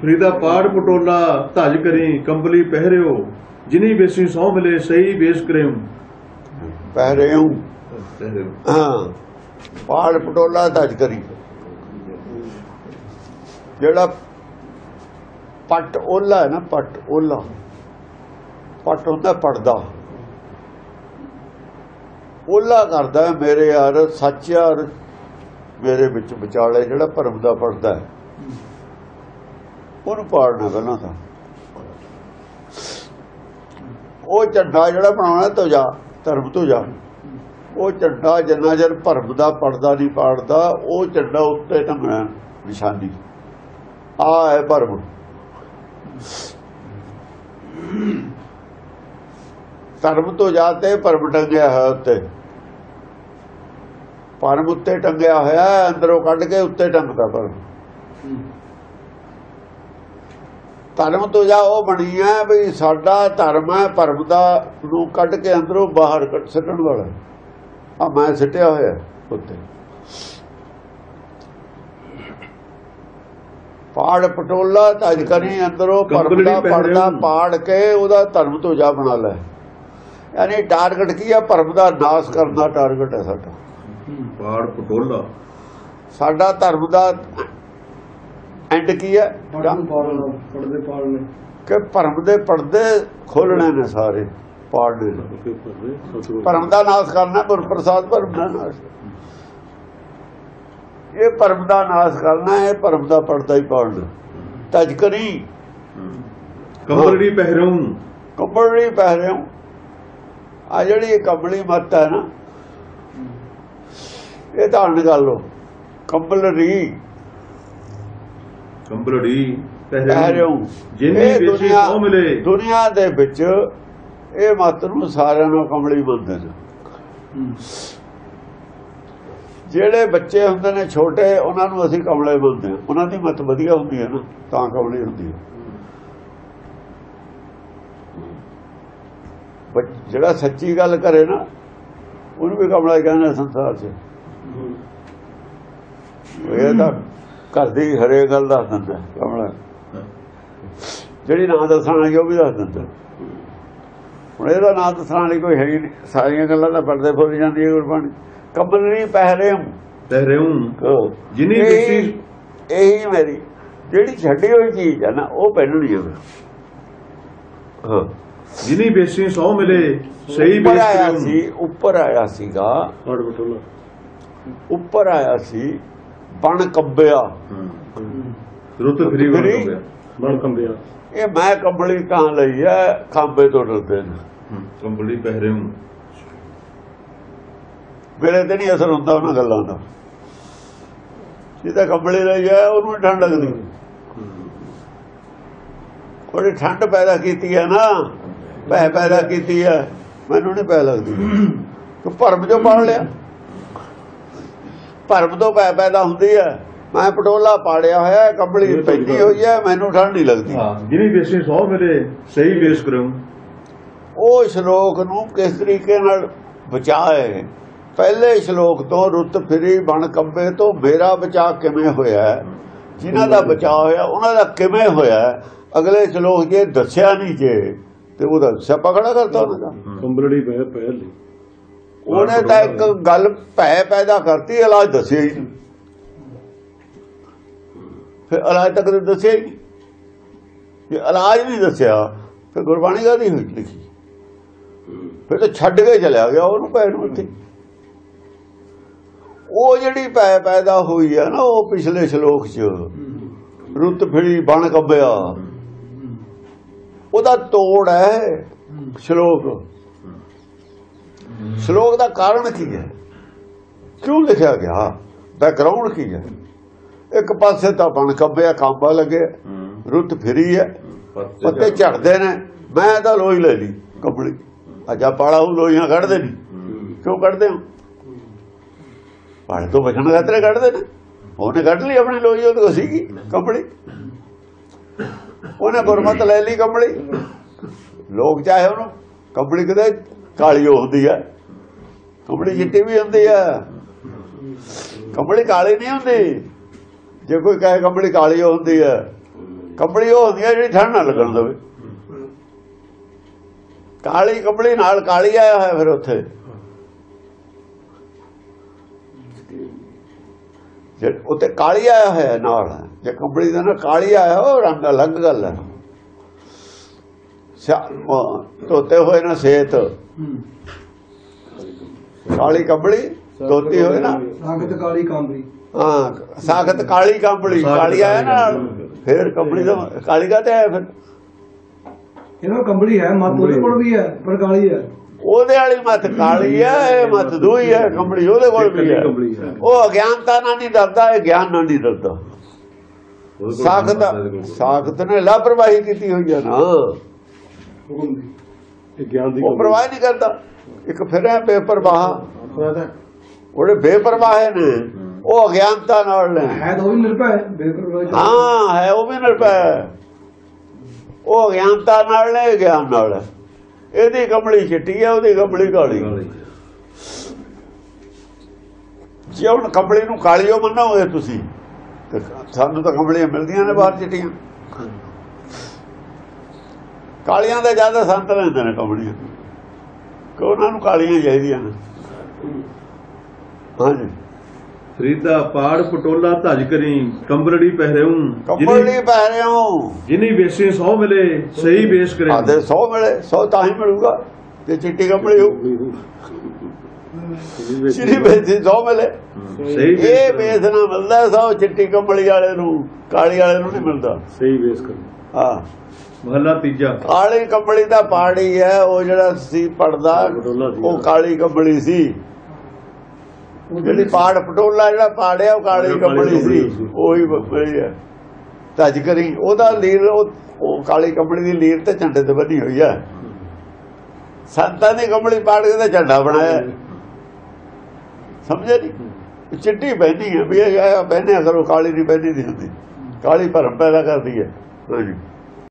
ਫਰੀਦਾ ਪਾੜ ਪਟੋਲਾ ਧਜ ਕਰੀ ਕੰਬਲੀ ਪਹਿਰਿਓ ਜਿਨੀ ਬੇਸੀ ਸੌ ਮਿਲੇ ਸਹੀ ਵੇਸ ਕਰਿਓ। ਪਹਿਰਿਓ ਹਾਂ ਪਾੜ ਪਟੋਲਾ ਧੱਜ ਕਰੀ। ਜਿਹੜਾ ਪੱਟ ਓਲਾ ਹੈ ਨਾ ਪੱਟ ਓਲਾ। ਪੱਟ ਹੁੰਦਾ ਪੜਦਾ। ਓਲਾ ਕਰਦਾ ਮੇਰੇ ਯਾਰ ਸੱਚ ਯਾਰ। ਮੇਰੇ ਵਿੱਚ ਵਿਚਾਲੇ ਜਿਹੜਾ ਭਰਮ ਦਾ ਪੜਦਾ ਹੈ। ਉਹਨੂੰ ਪਾੜਨਾ ਪਹਿਲਾਂ ਤਾਂ। ਉਹ ਝੰਡਾ ਜਿਹੜਾ ਬਣਾਉਣਾ ਤੁਜਾ ਧਰਮ ਤੁਜਾ ਉਹ ਝੰਡਾ ਜਿੰਨਾ ਚਿਰ ਭਰਮ ਦਾ, ਪੜਦਾ ਨਹੀਂ ਪਾੜਦਾ, ਉਹ ਝੰਡਾ ਉੱਤੇ ਟੰਗਣਾ ਨਿਸ਼ਾਨੀ। ਆ ਹੈ ਭਰਮ। ਧਰਮ ਤੋਂ ਜਾਤੇ ਭਰਮ ਟੰਗਿਆ ਹੋਇਆ ਉੱਤੇ। ਭਰਮ ਉੱਤੇ ਟੰਗਿਆ ਹੋਇਆ, ਅੰਦਰੋਂ ਕੱਢ ਕੇ ਉੱਤੇ ਟੰਗਦਾ ਭਰਮ। ਧਰਮ ਤੋਂ ਜਾ ਉਹ ਬਣੀ ਹੈ ਵੀ ਸਾਡਾ ਧਰਮ ਹੈ ਭਰਮ ਦਾ ਨੂੰ ਕੱਢ ਕੇ ਅੰਦਰੋਂ ਬਾਹਰ ਕੱਢ ਸੱਟਣ ਵਾਲਾ। ਆ ਮੈਂ ਸਿੱਟਿਆ ਹੋਇਆ ਉੱਤੇ। ਪਾੜ ਪਟੋਲਾ ਤਜ ਕਰੀ ਅੰਦਰੋਂ ਭਰਮ ਦਾ। ਪਰਦਾ ਪਾੜ ਕੇ ਉਹਦਾ ਧਰਮ ਤੋਂ ਜਾ ਬਣਾ ਲੈ। ਯਾਨੀ ਟਾਰਗੇਟ ਕੀ ਆ? ਭਰਮ ਦਾ ਨਾਸ਼ ਕਰਨ ਦਾ ਟਾਰਗੇਟ ਹੈ ਸਾਡਾ। ਪਾੜ ਪਟੋਲਾ। ਸਾਡਾ ਧਰਮ ਦਾ ਐਂਡ ਕੀ ਹੈ ਪੜਨ ਪਾੜਨ ਪੜਦੇ ਪਾੜਨੇ ਕਿ ਭਰਮ ਦੇ ਪਰਦੇ ਖੋਲਣੇ ਨੇ ਸਾਰੇ ਪਾੜਨੇ ਨੇ। ਭਰਮ ਦਾ ਨਾਸ਼ ਕਰਨਾ ਗੁਰ ਪ੍ਰਸਾਦ ਭਰਮ ਦਾ ਨਾਸ਼ ਇਹ ਭਰਮ ਦਾ ਨਾਸ਼ ਕਰਨਾ ਹੈ ਭਰਮ ਦਾ ਪਰਦਾ ਹੀ ਪਾੜਨਾ। ਤਜ ਕਰੀ ਕੰਬਲੀ ਪਹਿਰਿਓ ਕੰਬਲੀ ਪਹਿ ਰਹੇ ਹੋ ਆ ਜਿਹੜੀ ਕੰਬਲੀ ਮੱਤ ਹੈ ਨਾ ਇਹ ਤਾਂ ਅਣ ਗੱਲ ਹੋ ਕੰਬਲਰੀ ਕੰਬਲੜੀ ਕਹਿ ਪਹਿਰਿਓ। ਜਿਨੀ ਦੁਨੀਆ- ਸੌ ਮਿਲੇ। ਦੁਨੀਆ ਦੇ ਵਿੱਚ ਇਹ ਮੱਤ ਨੂੰ ਸਾਰਿਆਂ ਨੂੰ ਕੰਬਲੀ ਮੰਨਦੇ ਨੇ। ਜਿਹੜੇ ਬੱਚੇ ਹੁੰਦੇ ਨੇ ਛੋਟੇ ਉਹਨਾਂ ਨੂੰ ਅਸੀਂ ਕਮਲੇ ਹਾਂ। ਉਹਨਾਂ ਦੀ ਮਤ ਵਧੀਆ ਹੁੰਦੀ ਹੈ ਨਾ ਤਾਂ ਕਮਲੀ ਹੁੰਦੀ ਹੈ। ਜਿਹੜਾ ਸੱਚੀ ਗੱਲ ਕਰੇ ਨਾ ਉਹਨੂੰ ਵੀ ਕਮਲਾ ਕਹਿੰਦੇ ਸੰਸਾਰ 'ਚ। ਇਹ ਤਾਂ ਘਰ ਦੀ ਹਰੇ ਗੱਲ ਦੱਸ ਦਿੰਦਾ ਕਮਲਾ। ਜਿਹੜੀ ਨਾਂ ਦੱਸਣ ਵਾਲੀ ਉਹ ਵੀ ਦੱਸ ਦਿੰਦਾ। ਹੁਣ ਇਹਦਾ ਨਾਂ ਦੱਸਣ ਵਾਲੀ ਕੋਈ ਹੈ ਨਹੀਂ। ਸਾਰੀਆਂ ਗੱਲਾਂ ਦਾ ਪਰਦੇ ਫੁੱਲ ਜਾਂਦੀ ਹੈ ਗੁਰਬਾਣੀ ਕੰਬਲ ਨਹੀਂ ਪਹਿਰੇ ਹੂੰ। ਪਹਿਰਿਓ ਜਿਨੀ ਇਹੀ- ਬੇਸੀ ਇਹੀ ਮੇਰੀ। ਜਿਹੜੀ ਛੱਡੀ ਹੋਈ ਚੀਜ਼ ਹੈ ਨਾ ਉਹ ਪਹਿਨਣੀ ਹੈ ਹਾਂ। ਜਿਨੀ ਬੇਸੀ ਸੌ ਮਿਲੇ ਸਹੀ ਕਰਿਓ ਸੀ ਉੱਪਰ ਆਇਆ ਸੀਗਾ। ਉੱਪਰ ਆਇਆ ਸੀ ਬਣ ਕੰਬਿਆ। ਰੁੱਤ ਫਰੀ ਬਣ। ਗਿਆ ਬਣ ਕੰਬਿਆ। ਇਹ ਮੈਂ ਕੰਬਲੀ ਕਾਂ ਲਈ ਹੈ ਖਾਂਬੇ ਤੋਂ ਡਰਦੇ ਨੇ। ਕੰਬਲੀ ਪਹਿਰਿਓ ਮੇਰੇ ਤੇ ਨਹੀਂ ਅਸਰ ਹੁੰਦਾ ਉਹਨਾਂ ਗੱਲਾਂ ਦਾ। ਜਿਹਦਾ ਕੰਬਲੀ ਲਈ ਹੈ ਉਹਨੂੰ ਠੰਡ ਲੱਗਦੀ। ਉਹਨੇ ਠੰਡ ਪੈਦਾ ਕੀਤੀ ਹੈ ਨਾ ਪੈ ਪੈਦਾ ਕੀਤੀ ਹੈ ਮੈਨੂੰ ਨਹੀਂ ਪੈ ਲੱਗਦੀ। ਤੂੰ ਭਰਮ ਜੋ ਪਾੜ ਲਿਆ। ਭਰਮ ਤੋਂ ਪੈ ਪੈਦਾ ਹੁੰਦੀ ਹੈ। ਮੈਂ ਪਟੋਲਾ ਪਾੜਿਆ ਹੋਇਆ ਹੈ, ਕੰਬਲੀ ਪੈਂਦੀ ਹੋਈ ਹੈ ਮੈਨੂੰ ਠੰਡ ਨਹੀਂ ਲੱਗਦੀ। ਹਾਂ ਜਿਨੀ ਬੇਸੀ ਸੌ ਮਿਲੇ ਸਹੀ ਵੇਸ ਕਰਿਓ। ਉਹ ਸ਼ਲੋਕ ਨੂੰ ਕਿਸ ਤਰੀਕੇ ਨਾਲ ਬਚਾਏ? ਪਹਿਲੇ ਸ਼ਲੋਕ ਤੋਂ ਰੁੱਤ ਫਿਰੀ ਬਣ ਕੰਬੇ ਤੋਂ ਮੇਰਾ ਬਚਾ ਕਿਵੇਂ ਹੋਇਆ? ਜਿਨ੍ਹਾਂ ਦਾ ਬਚਾ ਹੋਇਆ ਉਹਨਾਂ ਦਾ ਕਿਵੇਂ ਹੋਇਆ? ਅਗਲੇ ਸ਼ਲੋਕ ਜੇ ਦੱਸਿਆ ਨਹੀਂ ਜੇ ਤੇ ਉਹਦਾ ਸਿਆਪਾ ਖੜਾ ਕਰਤਾ ਉਹਨਾਂ ਦਾ ਕੰਬਲੜੀ ਪੈ ਪਹਿਲੀ ਉਹਨੇ ਤਾਂ ਇੱਕ ਗੱਲ ਭੈ ਪੈਦਾ ਕਰਤੀ, ਇਲਾਜ ਦੱਸਿਆ ਹੀ ਨਹੀਂ। ਫਿਰ ਇਲਾਜ ਤੱਕ ਦੱਸਿਆ ਹੀ ਜੇ ਇਲਾਜ ਨਹੀਂ ਦੱਸਿਆ, ਫਿਰ ਗੁਰਬਾਣੀ ਕਾਹਦੀ ਹੋਈ ਲਿਖੀ? ਫਿਰ ਤਾਂ ਛੱਡ ਕੇ ਚਲਿਆ ਗਿਆ, ਉਹਨੂੰ ਪੈ ਨੂੰ ਉੱਥੇ ਉਹ ਜਿਹੜੀ ਪੈ ਪੈਦਾ ਹੋਈ ਹੈ ਨਾ, ਉਹ ਪਿਛਲੇ ਸ਼ਲੋਕ 'ਚ ਰੁੱਤ ਫਿਰੀ ਬਣ ਕੱਬਿਆ। ਉਹਦਾ ਤੋੜ ਹੈ ਸ਼ਲੋਕ। ਸ਼ਲੋਕ ਦਾ ਕਾਰਨ ਕੀ ਹੈ? ਕਿਉਂ ਲਿਖਿਆ ਗਿਆ? ਬੈਕਗ੍ਰਾਉਂਡ ਕੀ ਹੈ? ਇੱਕ ਪਾਸੇ ਤਾਂ ਬਣ ਕੰਬਿਆ ਕਾਂਬਾ ਲੱਗੇ ਰੁੱਤ ਫਿਰੀ ਹੈ ਪੱਤੇ ਝੜਦੇ ਨੇ। ਮੈਂ ਤਾਂ ਲੋਈ ਲੈ ਲਈ ਕੰਬਲੀ। ਅਜਾ ਪਾੜਾ ਉਹ ਲੋਈਆਂ ਕੱਢਦੇ ਨਹੀਂ ਕਿਉਂ ਕੱਢਦੇ ਹੋ? ਪਾੜੇ ਤੋਂ ਬਚਣ ਖਾਤਰ ਕੱਢਦੇ ਨੇ। ਉਹਨੇ ਕੱਢ ਲਈ ਆਪਣੀ ਲੋਈ ਉਹਦੇ ਕੋਲ ਸੀਗੀ ਕੰਬਲੀ। ਉਹਨੇ ਗੁਰਮਤ ਲੈ ਲਈ ਕੰਬਲੀ। ਲੋਕ ਚਾਹੇ ਉਹਨੂੰ ਕੰਬਲੀ ਕਿਤੇ ਕਾਲੀ ਹੁੰਦੀ ਹੈ। ਕੰਬਲੀ ਚਿੱਟੀ ਵੀ ਹੁੰਦੀ ਹੈ ਕੰਬਲੀ ਕਾਲੀ ਨਹੀਂ ਹੁੰਦੀ। ਜੇ ਕੋਈ ਕਹੇ ਕੰਬਲੀ ਕਾਲੀ ਹੁੰਦੀ ਹੈ ਕੰਬਲੀ ਉਹ ਹੁੰਦੀ ਹੈ ਜਿਹੜੀ ਠੰਡ ਨਾ ਲੱਗਣ ਦੇਵੇ। ਕਾਲੀ ਕੰਬਲੀ ਨਾਲ ਕਾਲੀ ਆਇਆ ਹੋਇਆ ਫਿਰ ਉੱਥੇ। ਜੇ ਉੱਤੇ ਕਾਲੀ ਆਇਆ ਹੋਇਆ ਨਾਲ, ਜੇ ਕੰਬਲੀ ਦਾ ਨਾ ਕਾਲੀ ਆਇਆ, ਉਹ ਰੰਗ ਅਲੱਗ ਗੱਲ ਹੈ ਸਿਆ- ਧੋਤੇ ਹੋਏ ਨਾ ਸੇਤ ਕਾਲੀ ਕੰਬਲੀ ਧੋਤੀ ਹੋਏ ਨਾ। ਸਾਖਤ ਕਾਲੀ ਕਾਂਬਰੀ ਹਾਂ ਸਾਖਤ ਕਾਲੀ ਕੰਬਲੀ ਕਾਲੀ ਆਇਆ ਨਾ ਨਾਲ ਫਿਰ ਕੰਬਲੀ ਦਾ ਕਾਲੀ ਕਾ ਤੇ ਆਇਆ ਫਿਰ। ਇਹਨਾਂ ਕੰਬਲੀ ਹੈ ਮਤ ਉਹਦੇ ਕੋਲ ਵੀ ਹੈ ਪਰ ਕਾਲੀ ਹੈ। ਉਹਦੇ ਵਾਲੀ ਮੱਤ ਕਾਲੀ ਹੈ ਇਹ ਮੱਤ ਦੂਈ ਹੈ ਕੰਬਲੀ ਉਹਦੇ ਕੋਲ ਵੀ ਹੈ। ਕੰਬਲੀ ਉਹ ਅਗਿਆਨਤਾ ਨਾਲ ਨਹੀਂ ਡਰਦਾ ਇਹ ਗਿਆਨ ਨਾਲ ਨਹੀਂ ਡਰਦਾ। ਸਾਖਤ। ਸਾਖਤ ਨੇ ਲਾਪਰਵਾਹੀ ਕੀਤੀ ਹੋਈ ਹੈ ਨਾ। ਦੀ ਦੀ ਉਹ ਪਰਵਾਹ ਨਹੀਂ ਕਰਦਾ। ਇੱਕ ਫਿਰ ਹੈ ਬੇਪਰਵਾਹ। ਉਹਦੇ ਬੇਪਰਵਾਹ ਨੇ। ਉਹ ਅਗਿਆਨਤਾ ਨਾਲ ਨੇ। ਹੈ ਉਹ ਵੀ ਨਿਰਭੈ ਹੈ ਬੇਪਰਵਾਹ ਹਾਂ ਹੈ ਉਹ ਵੀ ਨਿਰਭੈ। ਉਹ ਅਗਿਆਨਤਾ ਨਾਲ ਨੇ ਗਿਆਨ ਨਾਲ। ਇਹਦੀ ਕੰਬਲੀ ਚਿੱਟੀ ਹੈ ਉਹਦੀ ਕੰਬਲੀ ਕਾਲੀ। ਜੇ ਹੁਣ ਕੰਬਲੀ ਨੂੰ ਕਾਲੀਓ ਮੰਨੋਗੇ ਤੁਸੀਂ ਸਾਨੂੰ ਤਾਂ ਕੰਬਲੀਆਂ ਮਿਲਦੀਆਂ ਨੇ ਬਾਹਰ ਚਿੱਟੀਆਂ। ਕਾਲੀਆਂ ਦਾ ਜ਼ਿਆਦਾ ਸੰਤ ਲੈਂਦੇ ਨੇ ਕੰਬਲੀਆਂ ਕਿ ਉਹਨਾਂ ਨੂੰ ਕਾਲੀਆਂ ਚਾਹੀਦੀਆਂ ਨੇ। ਹਾਂਜੀ। ਫਰੀਦਾ ਪਾੜ ਪਟੋਲਾ ਧਜ ਕਰੀ ਕੰਬਲੜੀ ਪਹਿਰਿਉ ਕੰਬਲੀ ਪੈ ਰਹੇ ਹੋ ਜਿਨੀ ਵੇਸੀ ਸੌ ਮਿਲੇ ਸਹੀ ਵੇਸ ਕਰੇ ਆਦੇ 100 ਮਿਲੇ 100 ਤਾਂ ਹੀ ਮਿਲੂਗਾ ਤੇ ਚਿੱਟੀ ਕੰਬਲੀ ਹੋ ਸ਼੍ਰੀ ਬੇਦੀ 100 ਮਿਲੇ। ਸਹੀ ਵੇਸ ਇਹ ਵੇਸ ਨਾ ਮਿਲਦਾ 100 ਚਿੱਟੀ ਕੰਬਲੀ ਵਾਲੇ ਨੂੰ ਕਾਲੀ ਵਾਲੇ ਨੂੰ ਨਹੀਂ ਮਿਲਦਾ। ਸਹੀ ਵੇਸ ਕਰ ਹਾਂ। ਮਹਲਾ ਤੀਜਾ। ਕਾਲੀ ਕੰਬਲੀ ਦਾ ਪਾੜੀ ਹੈ ਉਹ ਜਿਹੜਾ ਸੀ ਪੜਦਾ। ਉਹ ਕਾਲੀ ਕੰਬਲੀ ਸੀ। ਜਿਹੜੀ ਪਾੜ ਪਟੋਲਾ ਜਿਹੜਾ ਪਾੜਿਆ ਉਹ ਕਾਲੀ ਕੰਬਲੀ ਸੀ। ਉਹੀ ਬੜੀ ਹੈ। ਤਜ ਕਰੀ ਉਹਦਾ ਲੀਰ ਉਹ ਕਾਲੀ ਕੰਬਲੀ ਦੀ ਲੀਰ ਤੇ ਝੰਡੇ ਤੇ ਬੰਨੀ ਹੋਈ ਹੈ। ਸੰਤਾਂ ਦੀ ਕੰਬਲੀ ਪਾੜ ਕੇ ਤੇ ਝੰਡਾ ਬਣਾਇਆ। ਸਮਝੇ ਨਹੀਂ ਚਿੱਟੀ ਬਹਿੰਦੀ ਹੈ ਵੀ ਇਹ ਬਹਿਨੇ ਕਰੋ ਕਾਲੀ ਨਹੀਂ ਬਹਿੰਦੀ ਨਹੀਂ ਹੁੰਦੀ। ਕਾਲੀ ਭਰਮ ਪੈਦਾ ਕਰਦੀ ਹੈ। ਹਾਂਜੀ